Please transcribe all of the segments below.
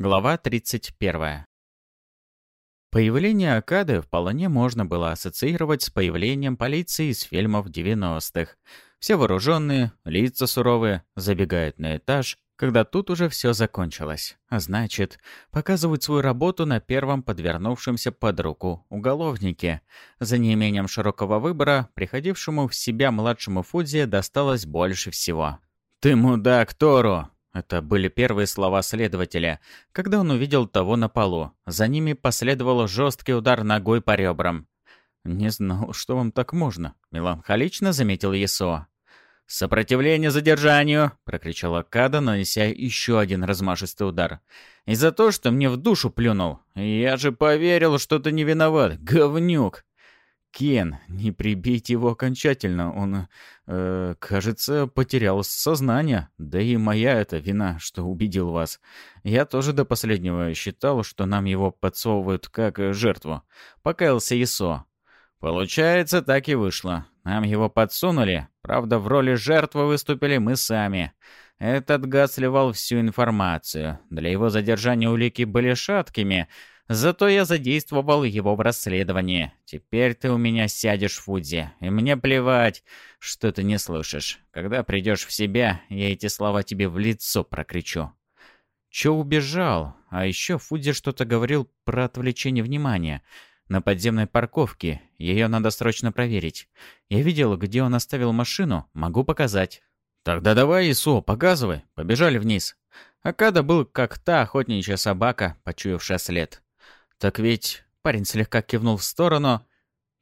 Глава 31. Появление Акады вполне можно было ассоциировать с появлением полиции из фильмов 90-х. Все вооруженные, лица суровые, забегают на этаж, когда тут уже все закончилось. А значит, показывают свою работу на первом подвернувшемся под руку уголовнике. За неимением широкого выбора, приходившему в себя младшему Фудзи досталось больше всего. «Ты мудак, Тору!» Это были первые слова следователя, когда он увидел того на полу. За ними последовал жесткий удар ногой по ребрам. «Не знал, что вам так можно», — меланхолично заметил Есо. «Сопротивление задержанию!» — прокричала Када, нанеся еще один размашистый удар. «И за то, что мне в душу плюнул. Я же поверил, что ты не виноват, говнюк!» Кен, не прибейте его окончательно, он, э, кажется, потерял сознание. Да и моя это вина, что убедил вас. Я тоже до последнего считал, что нам его подсовывают как жертву. Покаялся Исо. Получается, так и вышло. Нам его подсунули. Правда, в роли жертвы выступили мы сами. Этот гад сливал всю информацию. Для его задержания улики были шаткими — Зато я задействовал его в расследовании. Теперь ты у меня сядешь, Фудзи, и мне плевать, что ты не слышишь. Когда придешь в себя, я эти слова тебе в лицо прокричу». Чо убежал, а еще Фудзи что-то говорил про отвлечение внимания. На подземной парковке. Ее надо срочно проверить. Я видел, где он оставил машину. Могу показать. «Тогда давай, Исо, показывай». Побежали вниз. Акада был как та охотничья собака, почуявшая след. «Так ведь...» — парень слегка кивнул в сторону.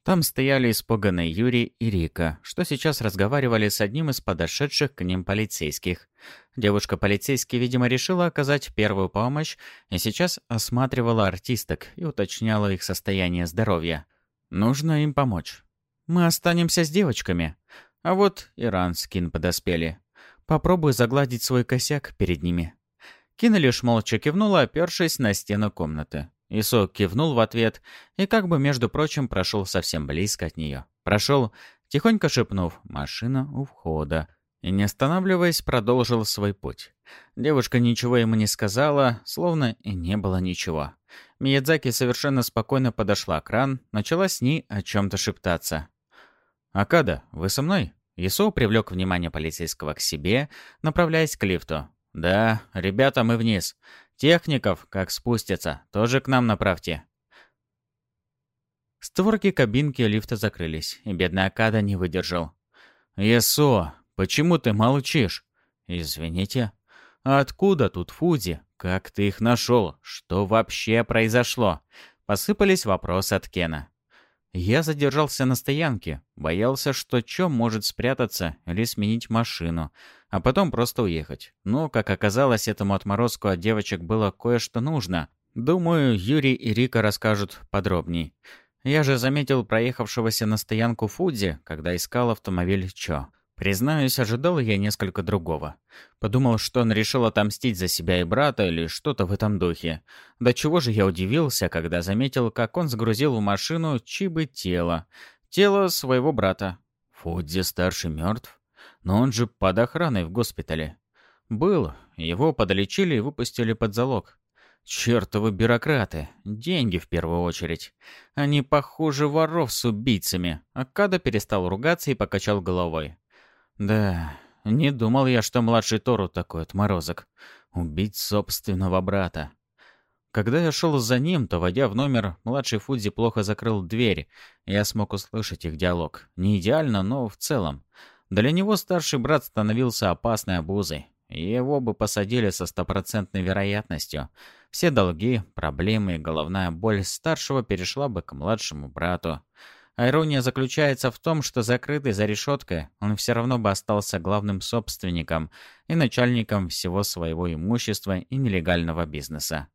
Там стояли испуганные Юрий и Рика, что сейчас разговаривали с одним из подошедших к ним полицейских. Девушка-полицейский, видимо, решила оказать первую помощь и сейчас осматривала артисток и уточняла их состояние здоровья. Нужно им помочь. Мы останемся с девочками. А вот Иран с Кин подоспели. Попробую загладить свой косяк перед ними. Кин лишь молча кивнула, опершись на стену комнаты. Исок кивнул в ответ и как бы, между прочим, прошел совсем близко от нее. Прошел, тихонько шепнув «машина у входа», и, не останавливаясь, продолжил свой путь. Девушка ничего ему не сказала, словно и не было ничего. Миядзаки совершенно спокойно подошла к ран, начала с ней о чем-то шептаться. «Акада, вы со мной?» Исо привлек внимание полицейского к себе, направляясь к лифту. «Да, ребята, мы вниз. Техников, как спустятся, тоже к нам направьте». Створки кабинки лифта закрылись, и бедный Акада не выдержал. «Есо, почему ты молчишь?» «Извините. Откуда тут Фуди? Как ты их нашел? Что вообще произошло?» Посыпались вопросы от Кена. Я задержался на стоянке, боялся, что Чо может спрятаться или сменить машину, а потом просто уехать. Но, как оказалось, этому отморозку от девочек было кое-что нужно. Думаю, Юрий и Рика расскажут подробней. Я же заметил проехавшегося на стоянку Фудзи, когда искал автомобиль Чо. Признаюсь, ожидал я несколько другого. Подумал, что он решил отомстить за себя и брата или что-то в этом духе. До чего же я удивился, когда заметил, как он сгрузил в машину Чибы тело. Тело своего брата. Фудзи старший мертв? Но он же под охраной в госпитале. Был. Его подлечили и выпустили под залог. Чертовы бюрократы. Деньги в первую очередь. Они похожи воров с убийцами. Акада перестал ругаться и покачал головой. Да, не думал я, что младший Тору такой отморозок. Убить собственного брата. Когда я шел за ним, то, войдя в номер, младший Фудзи плохо закрыл дверь. Я смог услышать их диалог. Не идеально, но в целом. Для него старший брат становился опасной обузой. Его бы посадили со стопроцентной вероятностью. Все долги, проблемы и головная боль старшего перешла бы к младшему брату. А ирония заключается в том, что закрытый за решеткой, он все равно бы остался главным собственником и начальником всего своего имущества и нелегального бизнеса.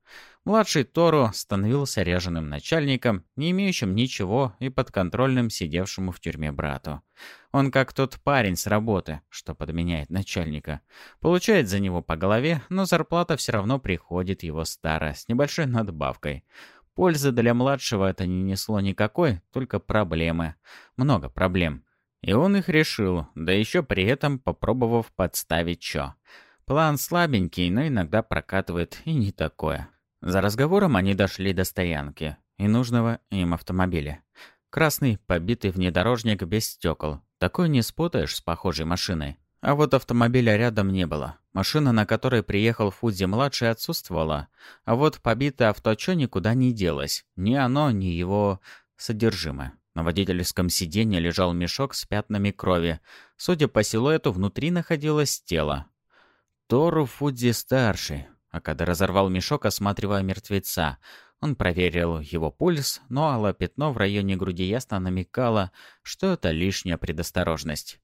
Младший Тору становился ряженым начальником, не имеющим ничего и подконтрольным сидевшему в тюрьме брату. Он как тот парень с работы, что подменяет начальника. Получает за него по голове, но зарплата все равно приходит его старая, с небольшой надбавкой. Пользы для младшего это не несло никакой, только проблемы. Много проблем. И он их решил, да еще при этом попробовав подставить Чо. План слабенький, но иногда прокатывает и не такое. За разговором они дошли до стоянки и нужного им автомобиля. Красный, побитый внедорожник без стекол. Такой не спутаешь с похожей машиной. А вот автомобиля рядом не было. Машина, на которой приехал Фудзи-младший, отсутствовала. А вот побитое авточо никуда не делось. Ни оно, ни его содержимое. На водительском сиденье лежал мешок с пятнами крови. Судя по силуэту, внутри находилось тело. Тору Фудзи-старший. Акада разорвал мешок, осматривая мертвеца. Он проверил его пульс, но алое пятно в районе груди ясно намекало, что это лишняя предосторожность.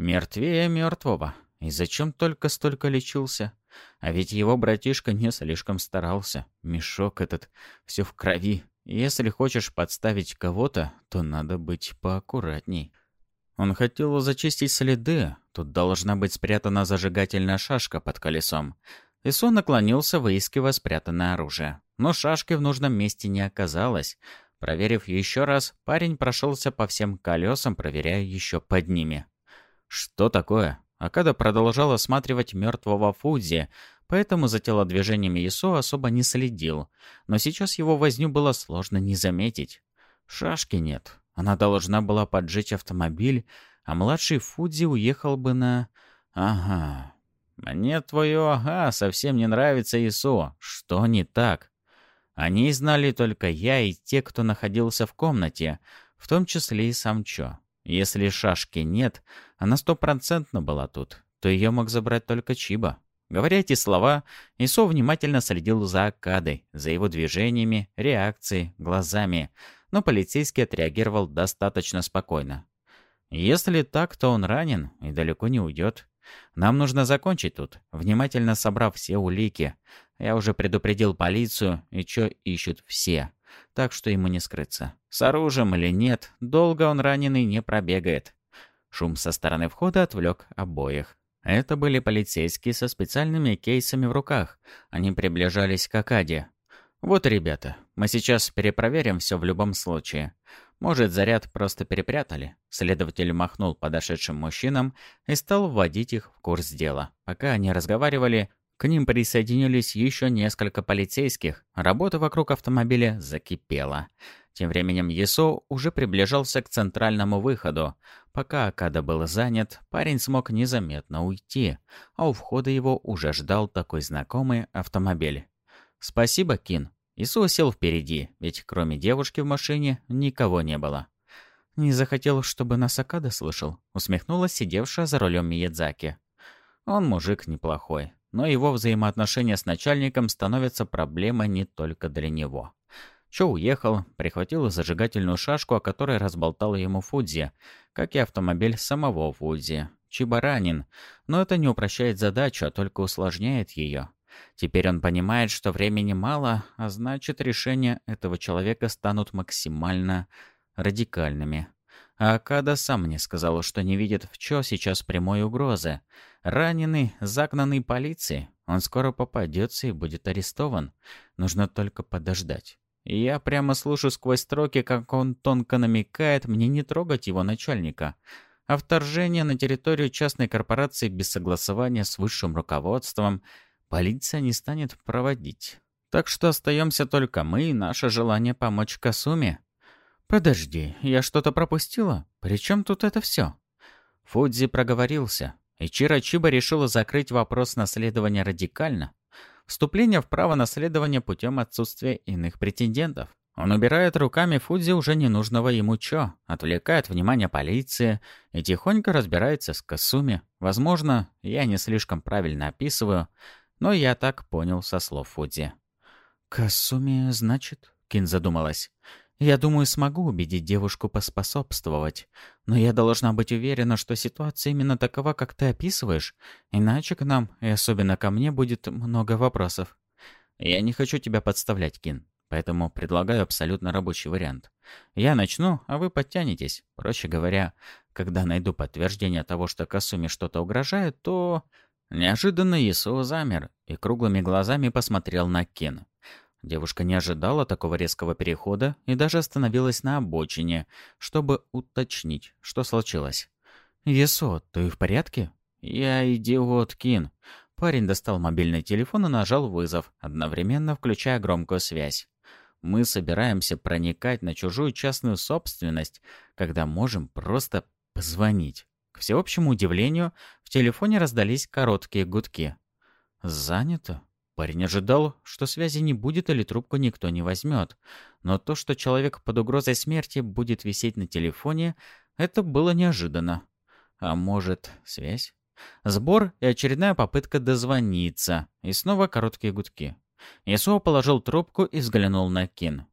Мертвее мертвого. И зачем только столько лечился? А ведь его братишка не слишком старался. Мешок этот все в крови. Если хочешь подставить кого-то, то надо быть поаккуратней. Он хотел зачистить следы. Тут должна быть спрятана зажигательная шашка под колесом. Исо наклонился, выискивая спрятанное оружие. Но шашки в нужном месте не оказалось. Проверив еще раз, парень прошелся по всем колесам, проверяя еще под ними. Что такое? Акада продолжал осматривать мертвого Фудзи, поэтому за телодвижениями Исо особо не следил. Но сейчас его возню было сложно не заметить. Шашки нет. Она должна была поджечь автомобиль, а младший Фудзи уехал бы на... Ага, «Мне твое «ага» совсем не нравится, Исо. Что не так?» Они знали только я и те, кто находился в комнате, в том числе и сам Чо. Если шашки нет, она стопроцентно была тут, то ее мог забрать только Чиба. Говоря эти слова, Исо внимательно следил за Акадой, за его движениями, реакцией, глазами, но полицейский отреагировал достаточно спокойно. Если так, то он ранен и далеко не уйдет. Нам нужно закончить тут, внимательно собрав все улики. Я уже предупредил полицию, и чё ищут все. Так что ему не скрыться. С оружием или нет, долго он раненый не пробегает. Шум со стороны входа отвлек обоих. Это были полицейские со специальными кейсами в руках. Они приближались к Акаде. «Вот, ребята, мы сейчас перепроверим все в любом случае. Может, заряд просто перепрятали?» Следователь махнул подошедшим мужчинам и стал вводить их в курс дела. Пока они разговаривали, к ним присоединились еще несколько полицейских. Работа вокруг автомобиля закипела. Тем временем Есо уже приближался к центральному выходу. Пока Акада был занят, парень смог незаметно уйти, а у входа его уже ждал такой знакомый автомобиль. «Спасибо, Кин», Ису сел впереди, ведь кроме девушки в машине никого не было. «Не захотел, чтобы нас Акада слышал», — усмехнулась сидевшая за рулем Миядзаки. «Он мужик неплохой, но его взаимоотношения с начальником становятся проблемой не только для него». Чо уехал, прихватил зажигательную шашку, о которой разболтал ему Фудзи, как и автомобиль самого Фудзи. Чибаранин, но это не упрощает задачу, а только усложняет ее. Теперь он понимает, что времени мало, а значит, решения этого человека станут максимально радикальными. А Акада сам мне сказал, что не видит в чё сейчас прямой угрозы. Раненый, загнанный полицией. Он скоро попадется и будет арестован. Нужно только подождать. Я прямо слушаю сквозь строки, как он тонко намекает мне не трогать его начальника. А вторжение на территорию частной корпорации без согласования с высшим руководством – полиция не станет проводить. Так что остаемся только мы и наше желание помочь Касуме. Подожди, я что-то пропустила? Причем тут это все? Фудзи проговорился, и Чира Чиба решила закрыть вопрос наследования радикально. Вступление в право наследования путем отсутствия иных претендентов. Он убирает руками Фудзи уже ненужного ему Чо, отвлекает внимание полиции и тихонько разбирается с Касуми. Возможно, я не слишком правильно описываю, но я так понял со слов Фудзи. «Касуми, значит?» — Кин задумалась. «Я думаю, смогу убедить девушку поспособствовать. Но я должна быть уверена, что ситуация именно такова, как ты описываешь. Иначе к нам, и особенно ко мне, будет много вопросов. Я не хочу тебя подставлять, Кин. Поэтому предлагаю абсолютно рабочий вариант. Я начну, а вы подтянетесь. Проще говоря, когда найду подтверждение того, что Касуми что-то угрожает, то Неожиданно Исуо замер и круглыми глазами посмотрел на Кен. Девушка не ожидала такого резкого перехода и даже остановилась на обочине, чтобы уточнить, что случилось. «Есо, ты в порядке?» «Я идиот, Кин. Парень достал мобильный телефон и нажал вызов, одновременно включая громкую связь. Мы собираемся проникать на чужую частную собственность, когда можем просто позвонить. К всеобщему удивлению, в телефоне раздались короткие гудки. «Занято?» Парень ожидал, что связи не будет или трубку никто не возьмет. Но то, что человек под угрозой смерти будет висеть на телефоне, это было неожиданно. А может, связь? Сбор и очередная попытка дозвониться. И снова короткие гудки. Исуо положил трубку и взглянул на Кин.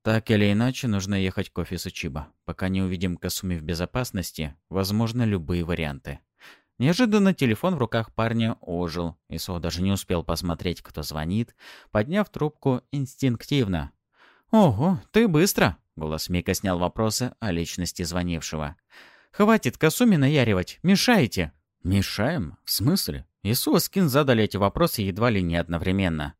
Так или иначе, нужно ехать к офису Чиба. Пока не увидим Касуми в безопасности, возможно любые варианты. Неожиданно телефон в руках парня ожил. Исо даже не успел посмотреть, кто звонит, подняв трубку инстинктивно. «Ого, ты быстро!» — голос Мика снял вопросы о личности звонившего. «Хватит Касуми наяривать, мешаете!» «Мешаем? В смысле?» Ису и Скин задали эти вопросы едва ли не одновременно.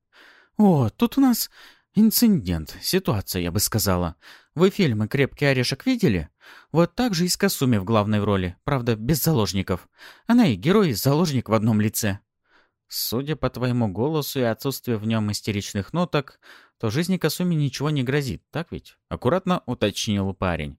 «О, тут у нас инцидент, ситуация, я бы сказала. Вы фильмы «Крепкий орешек» видели? Вот так же и с Касуми в главной роли, правда, без заложников. Она и герой, и заложник в одном лице. Судя по твоему голосу и отсутствию в нем истеричных ноток, то жизни Касуми ничего не грозит, так ведь? Аккуратно уточнил парень.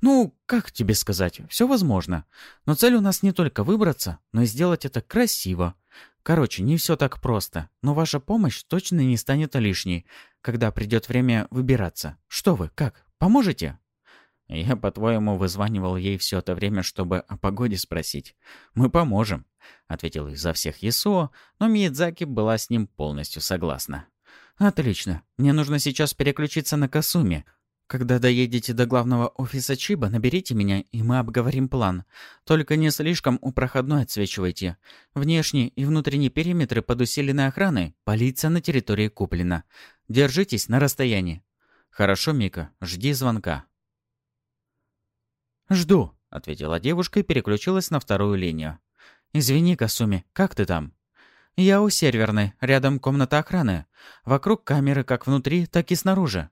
Ну, как тебе сказать, все возможно. Но цель у нас не только выбраться, но и сделать это красиво. Короче, не все так просто, но ваша помощь точно не станет лишней, когда придет время выбираться. Что вы, как, Поможете?» «Я, по-твоему, вызванивал ей все это время, чтобы о погоде спросить. Мы поможем», — ответил изо всех Ясуо, но Миядзаки была с ним полностью согласна. «Отлично. Мне нужно сейчас переключиться на Касуми. Когда доедете до главного офиса Чиба, наберите меня, и мы обговорим план. Только не слишком у проходной отсвечивайте. Внешний и внутренний периметры под усиленной охраной, полиция на территории куплена. Держитесь на расстоянии. «Хорошо, Мика, жди звонка». «Жду», — ответила девушка и переключилась на вторую линию. «Извини, Касуми, как ты там?» «Я у серверной, рядом комната охраны. Вокруг камеры как внутри, так и снаружи.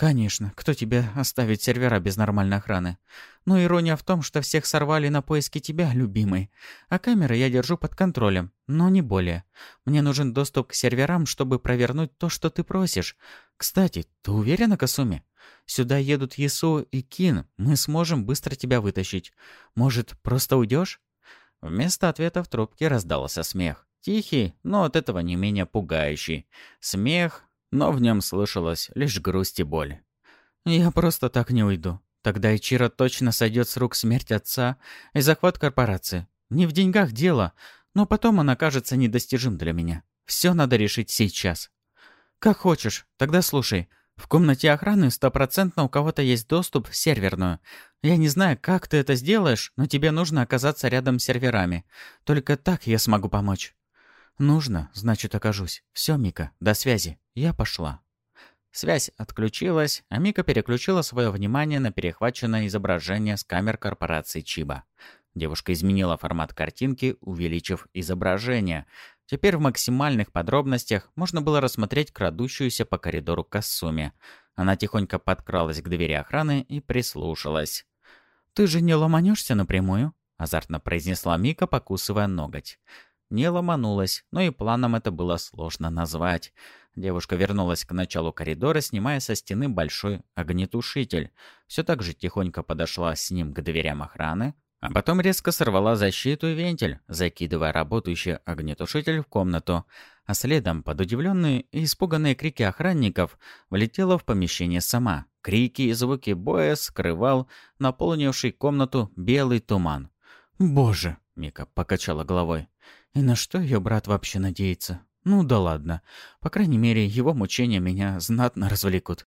«Конечно, кто тебе оставит сервера без нормальной охраны? Но ирония в том, что всех сорвали на поиски тебя, любимый. А камеры я держу под контролем, но не более. Мне нужен доступ к серверам, чтобы провернуть то, что ты просишь. Кстати, ты уверена, Касуми? Сюда едут Есу и Кин, мы сможем быстро тебя вытащить. Может, просто уйдешь?» Вместо ответа в трубке раздался смех. Тихий, но от этого не менее пугающий. Смех, но в нем слышалась лишь грусть и боль. «Я просто так не уйду. Тогда Ичиро точно сойдет с рук смерть отца и захват корпорации. Не в деньгах дело, но потом он окажется недостижим для меня. Все надо решить сейчас». «Как хочешь. Тогда слушай. В комнате охраны стопроцентно у кого-то есть доступ в серверную. Я не знаю, как ты это сделаешь, но тебе нужно оказаться рядом с серверами. Только так я смогу помочь». «Нужно, значит, окажусь. Все, Мика, до связи. Я пошла». Связь отключилась, а Мика переключила свое внимание на перехваченное изображение с камер корпорации Чиба. Девушка изменила формат картинки, увеличив изображение. Теперь в максимальных подробностях можно было рассмотреть крадущуюся по коридору Кассуми. Она тихонько подкралась к двери охраны и прислушалась. «Ты же не ломанешься напрямую?» — азартно произнесла Мика, покусывая ноготь. Не ломанулась, но и планом это было сложно назвать. Девушка вернулась к началу коридора, снимая со стены большой огнетушитель. Все так же тихонько подошла с ним к дверям охраны, а потом резко сорвала защиту и вентиль, закидывая работающий огнетушитель в комнату, а следом, под удивленные и испуганные крики охранников, влетела в помещение сама. Крики и звуки боя скрывал наполнивший комнату белый туман. «Боже!» — Мика покачала головой. И на что ее брат вообще надеется? Ну да ладно. По крайней мере, его мучения меня знатно развлекут.